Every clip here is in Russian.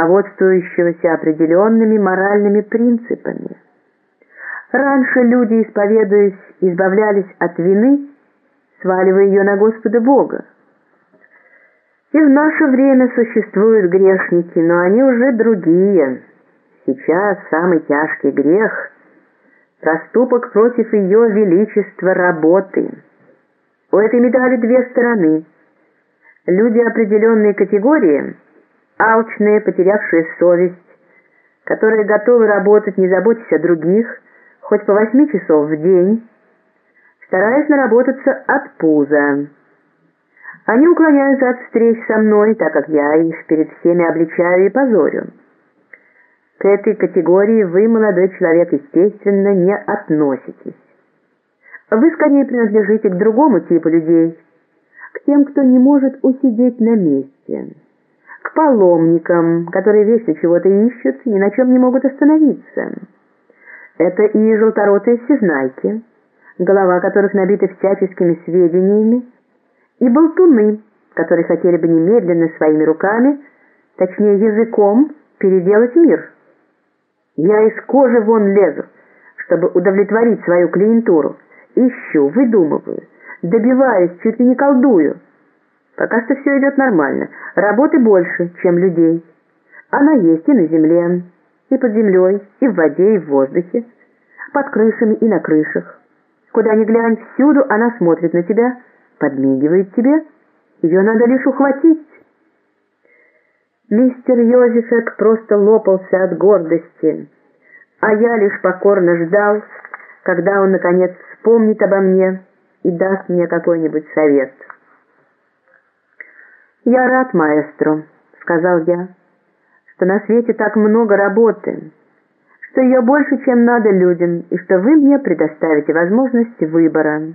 руководствующегося определенными моральными принципами. Раньше люди, исповедуясь, избавлялись от вины, сваливая ее на Господа Бога. И в наше время существуют грешники, но они уже другие. Сейчас самый тяжкий грех – проступок против ее величества работы. У этой медали две стороны. Люди определенной категории – алчные, потерявшие совесть, которые готовы работать, не заботясь о других, хоть по восьми часов в день, стараясь наработаться от пуза. Они уклоняются от встреч со мной, так как я их перед всеми обличаю и позорю. К этой категории вы, молодой человек, естественно, не относитесь. Вы скорее принадлежите к другому типу людей, к тем, кто не может усидеть на месте, паломникам, которые вечно чего-то ищут и на чем не могут остановиться. Это и желторотые всезнайки, голова которых набита всяческими сведениями, и болтуны, которые хотели бы немедленно своими руками, точнее языком, переделать мир. Я из кожи вон лезу, чтобы удовлетворить свою клиентуру, ищу, выдумываю, добиваюсь, чуть ли не колдую. Пока что все идет нормально, работы больше, чем людей. Она есть и на земле, и под землей, и в воде, и в воздухе, под крышами и на крышах. Куда ни глянь, всюду она смотрит на тебя, подмигивает тебе, ее надо лишь ухватить. Мистер Йозефек просто лопался от гордости, а я лишь покорно ждал, когда он, наконец, вспомнит обо мне и даст мне какой-нибудь совет. «Я рад, маэстро», — сказал я, — «что на свете так много работы» что ее больше, чем надо людям, и что вы мне предоставите возможность выбора.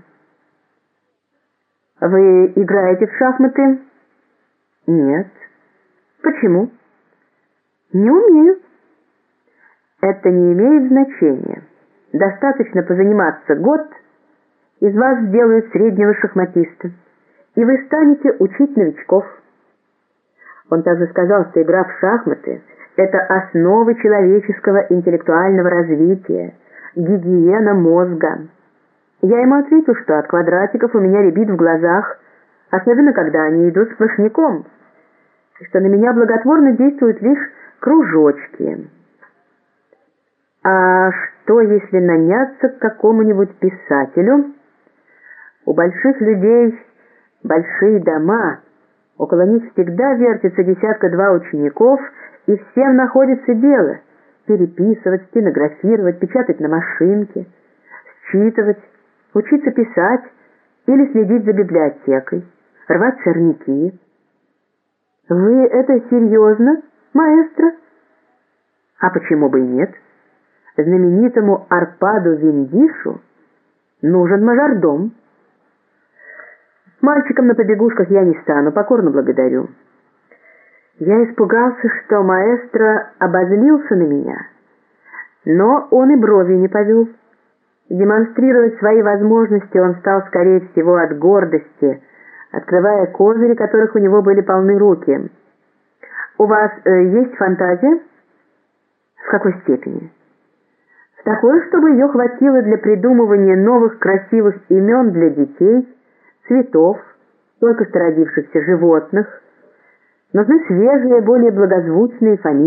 Вы играете в шахматы? Нет. Почему? Не умею. Это не имеет значения. Достаточно позаниматься год, из вас сделают среднего шахматиста, и вы станете учить новичков. Он также сказал, что игра в шахматы – это основы человеческого интеллектуального развития, гигиена мозга. Я ему ответил, что от квадратиков у меня рябит в глазах, особенно когда они идут сплошняком, и что на меня благотворно действуют лишь кружочки. А что, если наняться к какому-нибудь писателю? У больших людей большие дома, около них всегда вертится десятка-два учеников – и всем находится дело – переписывать, стенографировать, печатать на машинке, считывать, учиться писать или следить за библиотекой, рвать сорняки. Вы это серьезно, маэстро? А почему бы и нет? Знаменитому Арпаду Виндишу нужен мажордом. Мальчиком на побегушках я не стану, покорно благодарю. Я испугался, что маэстро обозлился на меня, но он и брови не повел. Демонстрировать свои возможности он стал, скорее всего, от гордости, открывая козыри, которых у него были полны руки. «У вас э, есть фантазия?» «В какой степени?» «В такой, чтобы ее хватило для придумывания новых красивых имен для детей, цветов, только что родившихся животных, Нужны свежие, более благозвучные фамилии.